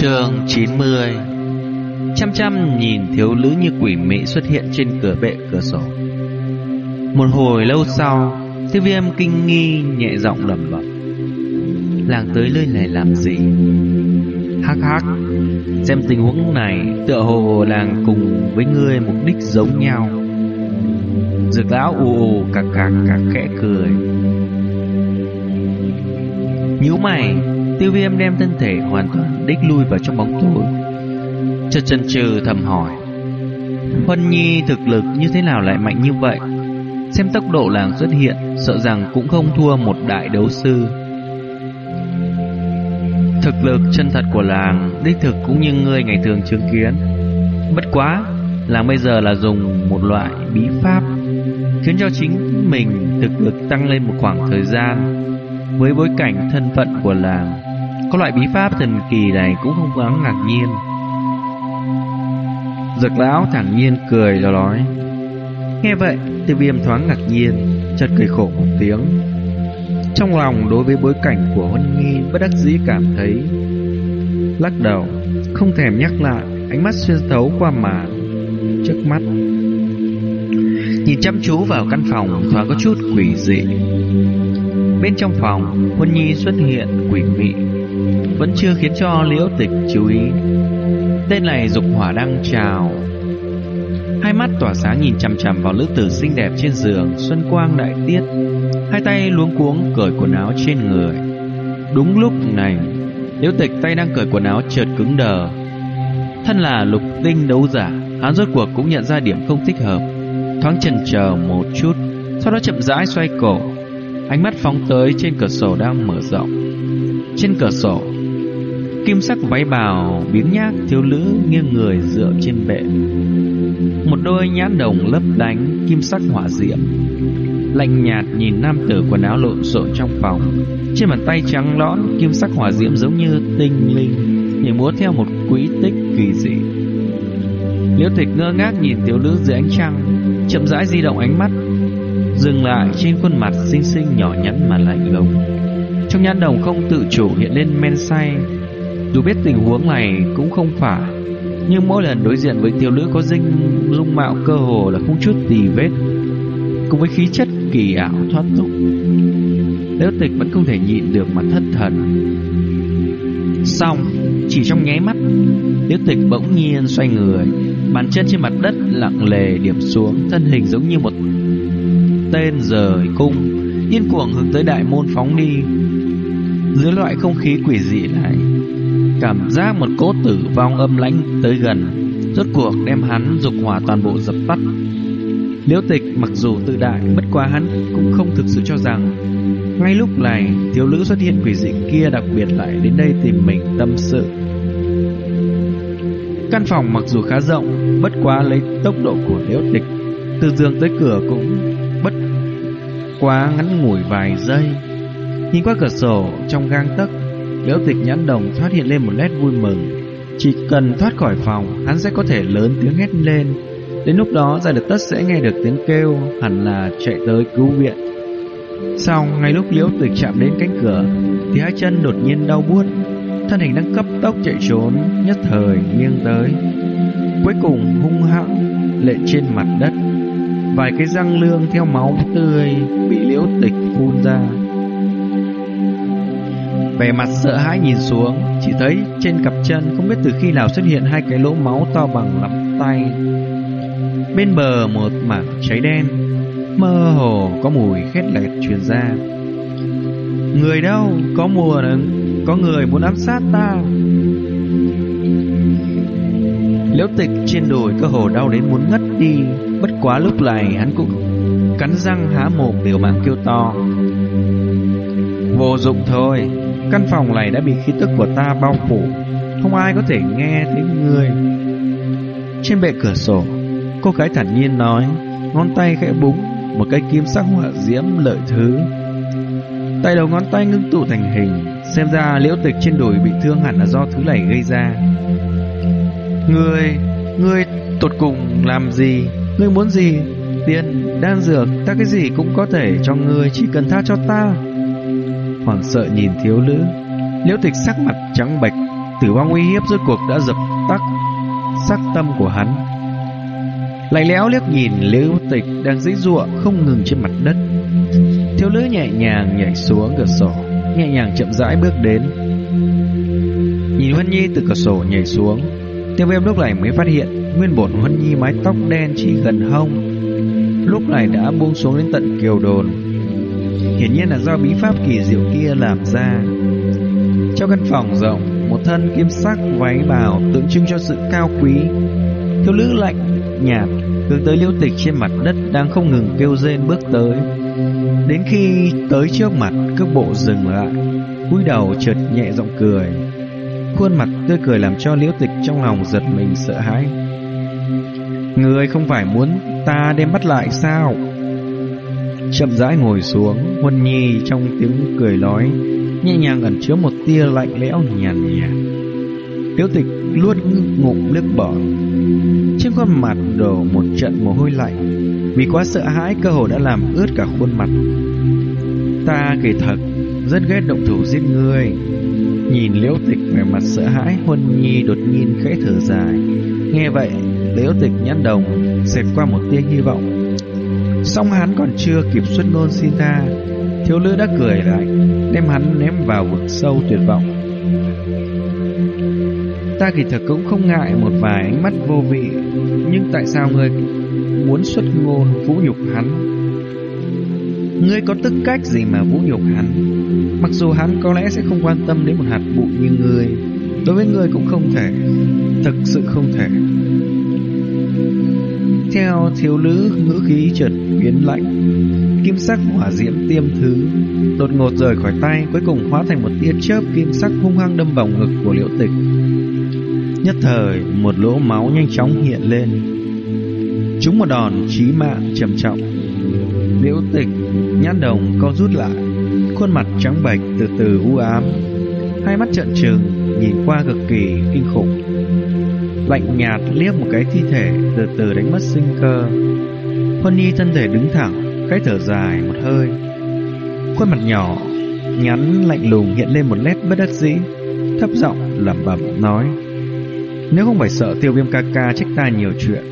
Trường 90 Chăm chăm nhìn thiếu nữ như quỷ mị xuất hiện trên cửa bệ cửa sổ. Một hồi lâu sau, Tiêu viêm kinh nghi nhẹ giọng lẩm bẩm. Làng tới nơi này làm gì? Hắc hắc, Xem tình huống này Tựa hồ làng cùng với ngươi mục đích giống nhau. Dược lão ù ù cạc cạc cạc khẽ cười. Nhíu mày Tiêu viêm đem thân thể hoàn toàn đích lui vào trong bóng tối. Chợt chần chừ thầm hỏi, Huân Nhi thực lực như thế nào lại mạnh như vậy? Xem tốc độ làng xuất hiện, Sợ rằng cũng không thua một đại đấu sư. Thực lực chân thật của làng Đích thực cũng như người ngày thường chứng kiến. Bất quá, Làng bây giờ là dùng một loại bí pháp Khiến cho chính mình thực lực tăng lên một khoảng thời gian. Với bối cảnh thân phận của làng có loại bí pháp thần kỳ này cũng không quá ngạc nhiên. Dược lão thẳng nhiên cười rồi nói Nghe vậy, tiêu viêm thoáng ngạc nhiên, Chợt cười khổ một tiếng. Trong lòng đối với bối cảnh của Huân Nhi Bất đắc dĩ cảm thấy Lắc đầu, Không thèm nhắc lại Ánh mắt xuyên thấu qua màn Trước mắt. Nhìn chăm chú vào căn phòng Thoáng có chút quỷ dị. Bên trong phòng, Huân Nhi xuất hiện quỷ mị. Vẫn chưa khiến cho liễu tịch chú ý. Tên này dục hỏa đang trào. Hai mắt tỏa sáng nhìn chằm chằm vào nữ tử xinh đẹp trên giường, Xuân quang đại tiết. Hai tay luống cuống cởi quần áo trên người. Đúng lúc này Liễu tịch tay đang cởi quần áo chợt cứng đờ. Thân là lục tinh đấu giả, Hắn rốt cuộc cũng nhận ra điểm không thích hợp. Thoáng chần chờ một chút, Sau đó chậm rãi xoay cổ. Ánh mắt phóng tới trên cửa sổ đang mở rộng. Trên cửa sổ Kim sắc váy bào biến nhác thiếu nữ nghiêng người dựa trên bệ. Một đôi nhãn đồng lấp lánh kim sắc hỏa diệm, Lạnh nhạt nhìn nam tử quần áo lộn xộn trong phòng. Trên bàn tay trắng lõn, kim sắc hỏa diễm giống như tinh linh, Nhảy múa theo một quỹ tích kỳ dị. Liễu tịch ngơ ngác nhìn thiếu nữ dưới ánh trăng, Chậm rãi di động ánh mắt, Dừng lại trên khuôn mặt xinh xinh nhỏ nhắn mà lạnh lùng. Trong nhãn đồng không tự chủ hiện lên men say dù biết tình huống này cũng không phải, Nhưng mỗi lần đối diện với tiểu nữ có dinh dung mạo cơ hồ là không chút tì vết, Cùng với khí chất kỳ ảo thoát tục Liễu tịch vẫn không thể nhịn được mà thất thần. Xong, Chỉ trong nháy mắt Liễu tịch bỗng nhiên xoay người, Bàn chân trên mặt đất lặng lề điểm xuống, Thân hình giống như một tên rời cung Yên cuồng hướng tới đại môn phóng đi. Dưới loại không khí quỷ dị này Cảm giác một cỗ tử vong âm lãnh tới gần, Rốt cuộc đem hắn dục hỏa toàn bộ dập tắt. Liễu tịch mặc dù tự đại, Bất quá hắn cũng không thực sự cho rằng Ngay lúc này Thiếu nữ xuất hiện quỷ dị kia đặc biệt lại đến đây tìm mình tâm sự. Căn phòng mặc dù khá rộng, Bất quá lấy tốc độ của liễu tịch Từ giường tới cửa cũng bất quá ngắn ngủi vài giây. Nhìn qua cửa sổ, trong gang tấc Liễu tịch nhãn đồng thoát hiện lên một nét vui mừng. Chỉ cần thoát khỏi phòng, Hắn sẽ có thể lớn tiếng hét lên. Đến lúc đó giải được tất sẽ nghe được tiếng kêu, Hẳn là chạy tới cứu viện. Xong ngay lúc liễu tịch chạm đến cánh cửa, Thì hai chân đột nhiên đau buốt. Thân hình đang cấp tốc chạy trốn, Nhất thời nghiêng tới. Cuối cùng, hung hãng Lệ trên mặt đất. Vài cái răng lương theo máu tươi Bị liễu tịch phun ra. Vẻ mặt sợ hãi nhìn xuống, Chỉ thấy trên cặp chân không biết từ khi nào xuất hiện hai cái lỗ máu to bằng nắm tay. Bên bờ một mảng cháy đen, Mơ hồ có mùi khét lẹt truyền ra. Người đâu? Có mùa Có người muốn ám sát ta. Liễu tịch trên đồi cơ hồ đau đến muốn ngất đi, Bất quá lúc này hắn cũng Cắn răng há mồm liều mạng kêu to. Vô dụng thôi. Căn phòng này đã bị khí tức của ta bao phủ. Không ai có thể nghe thấy người. Trên bệ cửa sổ Cô gái thản nhiên nói Ngón tay khẽ búng Một cây kim sắc họa diễm lợi thứ. Tay đầu ngón tay ngưng tụ thành hình Xem ra liễu tịch trên đùi bị thương hẳn là do thứ này gây ra. Ngươi Ngươi tột cùng làm gì? Ngươi muốn gì? Tiền, đan dược, ta cái gì cũng có thể cho ngươi Chỉ cần tha cho ta hoảng sợ nhìn thiếu nữ liễu tịch sắc mặt trắng bệch Tử vong uy hiếp rốt cuộc đã dập tắt sắc tâm của hắn. Lạnh lẽo liếc nhìn Liễu Tịch đang dãy ruộng không ngừng trên mặt đất. Thiếu nữ nhẹ nhàng nhảy xuống cửa sổ, nhẹ nhàng chậm rãi bước đến. Nhìn Huân Nhi từ cửa sổ nhảy xuống, Tiêu Viêm lúc này mới phát hiện nguyên bổn Huân Nhi mái tóc đen chỉ gần hông, lúc này đã buông xuống đến tận kiều đồn. Hiển nhiên là do bí pháp kỳ diệu kia làm ra. Trong căn phòng rộng, một thân kim sắc váy bào tượng trưng cho sự cao quý. Thiếu nữ lạnh nhạt hướng tới liễu tịch trên mặt đất đang không ngừng kêu rên bước tới. Đến khi tới trước mặt, cước bộ dừng lại, cúi đầu chợt nhẹ giọng cười. Khuôn mặt tươi cười làm cho liễu tịch trong lòng giật mình sợ hãi. Người không phải muốn ta đem bắt lại sao? Chậm rãi ngồi xuống, Huân Nhi trong tiếng cười nói, nhẹ nhàng ẩn chứa một tia lạnh lẽo nhàn nhạt. Liễu tịch luốt ngụm nước bọt, trên khuôn mặt đổ một trận mồ hôi lạnh, vì quá sợ hãi cơ hồ đã làm ướt cả khuôn mặt. Ta kỳ thật rất ghét động thủ giết người. Nhìn liễu tịch vẻ mặt sợ hãi Huân Nhi đột nhiên khẽ thở dài Nghe vậy liễu tịch nhăn đồng Xẹt qua một tia hy vọng Xong hắn còn chưa kịp xuất ngôn xin tha, Thiếu nữ đã cười lại, Đem hắn ném vào vực sâu tuyệt vọng. Ta kỳ thật cũng không ngại một vài ánh mắt vô vị, Nhưng tại sao ngươi muốn xuất ngôn vũ nhục hắn? Ngươi có tư cách gì mà vũ nhục hắn? Mặc dù hắn có lẽ sẽ không quan tâm đến một hạt bụi như ngươi, Đối với ngươi cũng không thể, Thực sự không thể. Theo thiếu nữ ngữ khí chợt biến lạnh, Kim sắc hỏa diễm tiêm thứ, Đột ngột rời khỏi tay, Cuối cùng hóa thành một tia chớp kim sắc hung hăng đâm vào ngực của liễu tịch. Nhất thời, Một lỗ máu nhanh chóng hiện lên. Chúng một đòn chí mạng trầm trọng. Liễu tịch Nhãn đồng co rút lại, Khuôn mặt trắng bệch từ từ u ám, Hai mắt trợn trừng, Nhìn qua cực kỳ kinh khủng. Lạnh nhạt liếc một cái thi thể Từ từ đánh mất sinh cơ Huân Nhi thân thể đứng thẳng Cái thở dài một hơi Khuôn mặt nhỏ Nhắn lạnh lùng hiện lên một nét bất đắc dĩ Thấp giọng lẩm bẩm nói Nếu không phải sợ tiêu viêm ca ca trách ta nhiều chuyện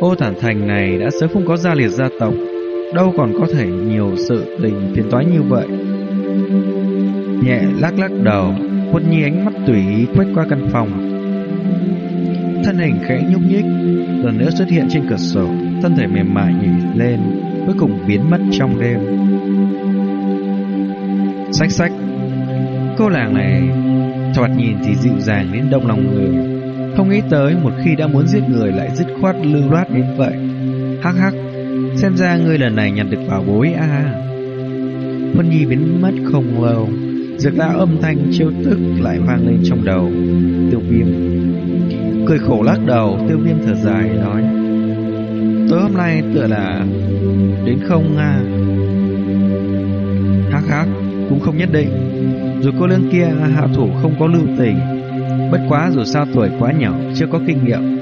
Ô thản thành này đã sớm không có gia liệt gia tộc đâu còn có thể nhiều sự tình phiền toái như vậy. Nhẹ lắc lắc đầu, Huân Nhi ánh mắt tùy ý quét qua căn phòng. Thân hình khẽ nhúc nhích, lần nữa xuất hiện trên cửa sổ, thân thể mềm mại nhảy lên, cuối cùng biến mất trong đêm. Sách sách, cô nàng này thoạt nhìn thì dịu dàng đến động lòng người, không nghĩ tới một khi đã muốn giết người lại dứt khoát lưu loát đến vậy. Hắc hắc, Xem ra ngươi lần này nhận được bảo bối à Vân Nhi biến mất không lâu Dược lão âm thanh chiêu tức lại vang lên trong đầu. Tiêu viêm Cười khổ lắc đầu. Tiêu viêm thở dài nói, Tối hôm nay tựa là Đến không à Hắc hắc Cũng không nhất định. Dù cô lương kia hạ thủ không có lưu tình. Bất quá dù sao tuổi quá nhỏ, Chưa có kinh nghiệm.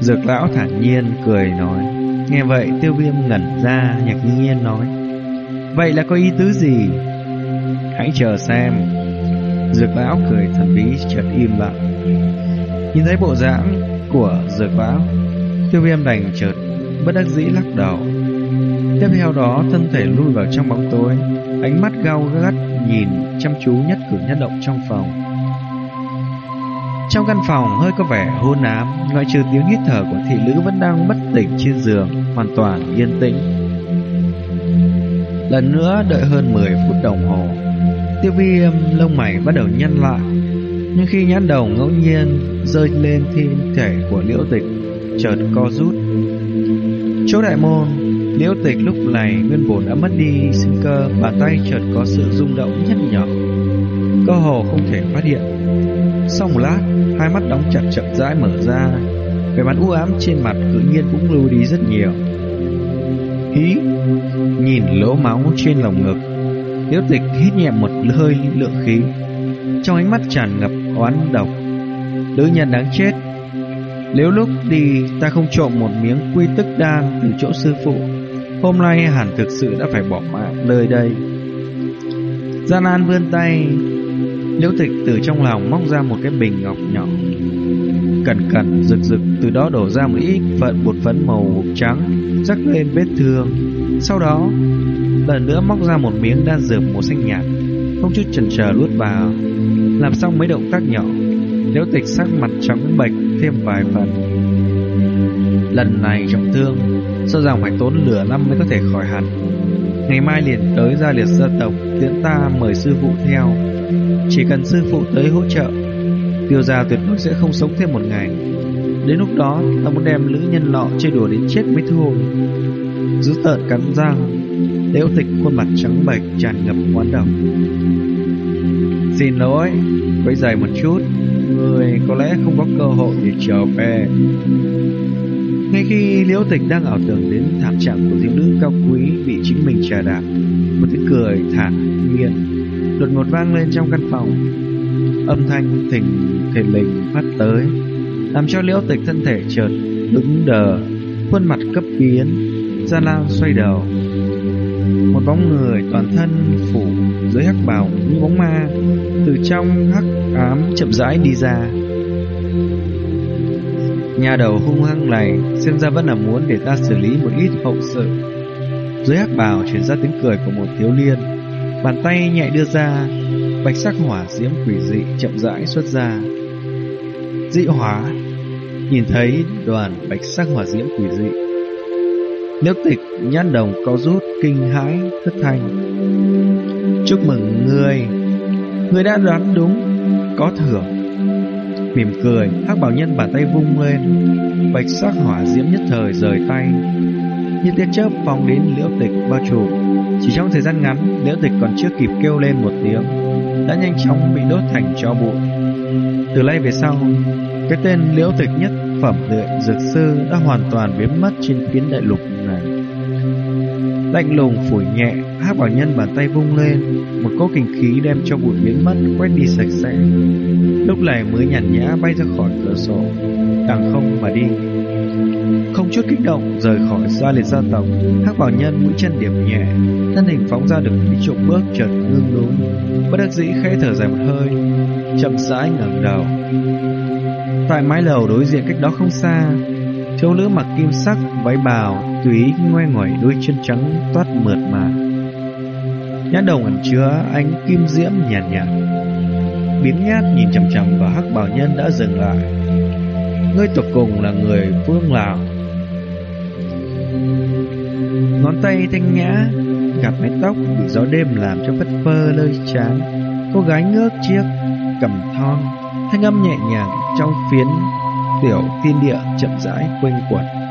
Dược lão thản nhiên cười nói, Nghe vậy, tiêu viêm ngẩn ra, nhạc nhiên nói, Vậy là có ý tứ gì? Hãy chờ xem. Dược lão cười thần bí chợt im lặng Nhìn thấy bộ dạng của dược lão Tiêu viêm đành chợt bất đắc dĩ lắc đầu. Tiếp theo đó thân thể lui vào trong bóng tối Ánh mắt gao gắt nhìn chăm chú nhất cử nhất động trong phòng. Trong căn phòng hơi có vẻ hôn ám, ngoại trừ tiếng hít thở của thị nữ vẫn đang bất tỉnh trên giường, hoàn toàn yên tĩnh. Lần nữa đợi hơn 10 phút đồng hồ, tiêu viêm um, lông mày bắt đầu nhăn lại. Nhưng khi nhãn đầu ngẫu nhiên rơi lên thiên thể của liễu tịch, chợt co rút. Chỗ đại môn, liễu tịch lúc này nguyên bổn đã mất đi sinh cơ, bàn tay chợt có sự rung động nhất nhỏ. Cơ hồ không thể phát hiện. Sau một lát, hai mắt đóng chặt chậm rãi mở ra, vẻ mặt u ám trên mặt tự nhiên cũng lưu đi rất nhiều. Hí, nhìn lỗ máu trên lồng ngực, Liễu Tịch hít nhẹ một hơi lượng khí, trong ánh mắt tràn ngập oán độc. Nữ nhân đáng chết. Nếu lúc đi ta không trộm một miếng quy tức đan từ chỗ sư phụ, hôm nay hẳn thực sự đã phải bỏ mạng nơi đây. Gian An vươn tay Liễu tịch từ trong lòng móc ra một cái bình ngọc nhỏ Cẩn cẩn rực rực từ đó đổ ra một ít phận bột phấn màu trắng Rắc lên vết thương Sau đó Lần nữa móc ra một miếng đan dược màu xanh nhạt. Không chút chần chờ luốt vào. Làm xong mấy động tác nhỏ, Liễu tịch sắc mặt trắng bệch thêm vài phần. Lần này trọng thương Sợ rằng phải tốn lửa năm mới có thể khỏi hẳn. Ngày mai liền tới gia liệt gia tộc, Tiễn ta mời sư phụ theo. Chỉ cần sư phụ tới hỗ trợ, Tiêu gia tuyệt đối sẽ không sống thêm một ngày. Đến lúc đó, Ta muốn đem nữ nhân lọ chơi đùa đến chết mới thôi Giữ tợn cắn răng. Liễu tịch khuôn mặt trắng bệch Tràn ngập oán độc Xin lỗi Quấy giày một chút Người có lẽ không có cơ hội để trở về ngay khi Liễu Tịch đang ảo tưởng đến thảm trạng của thiếu nữ cao quý bị chính mình trà đạp, một tiếng cười thản nhiên đột ngột vang lên trong căn phòng. Âm thanh thình thình lình phát tới, làm cho Liễu Tịch thân thể chợt đứng đờ, khuôn mặt cấp biến, Gia Lao xoay đầu. Một bóng người toàn thân phủ dưới hắc bào như bóng ma từ trong hắc ám chậm rãi đi ra. Nhà đầu hung hăng này xem ra vẫn là muốn để ta xử lý một ít hậu sự. Dưới hắc bào truyền ra tiếng cười của một thiếu niên bàn tay nhẹ đưa ra, bạch sắc hỏa diễm quỷ dị chậm rãi xuất ra. Dị hỏa nhìn thấy đoàn bạch sắc hỏa diễm quỷ dị. Nước tịch nhát đồng có rút kinh hãi thất thanh. Chúc mừng người, người đã đoán đúng, có thưởng. Mỉm cười, hắc bảo nhân bàn tay vung lên, bạch sắc hỏa diễm nhất thời rời tay. Như tia chớp phóng đến liễu tịch bao trùm. Chỉ trong thời gian ngắn, liễu tịch còn chưa kịp kêu lên một tiếng, đã nhanh chóng bị đốt thành tro bụi. Từ nay về sau, cái tên liễu tịch nhất phẩm luyện dược sư đã hoàn toàn biến mất trên phiến đại lục. Lạnh lùng phủi nhẹ, hắc bảo nhân bàn tay vung lên, một cỗ kinh khí đem cho bụi biến mất, quét đi sạch sẽ. Lúc này mới nhàn nhã bay ra khỏi cửa sổ, đằng không mà đi. Không chút kích động rời khỏi gia liệt gia tộc, hắc bảo nhân mũi chân điểm nhẹ, thân hình phóng ra được mấy chục bước chợt ngưng lún, bất đắc dĩ khẽ thở dài một hơi, chậm rãi ngẩng đầu. Tại mái lầu đối diện cách đó không xa, thiếu nữ mặc kim sắc váy bào tùy ngoe ngoẩy đôi chân trắng toát mượt mà. Nhãn đồng ẩn chứa ánh kim diễm nhàn nhạt, nhạt nhát nhìn chằm chằm vào hắc bảo nhân đã dừng lại. Ngươi tộc cùng là người phương lào. Ngón tay thanh nhã gặp mái tóc bị gió đêm làm cho phất phơ lơi chán. Cô gái ngước chiếc cầm thon thanh âm nhẹ nhàng trong phiến tiểu thiên địa chậm rãi quanh quẩn.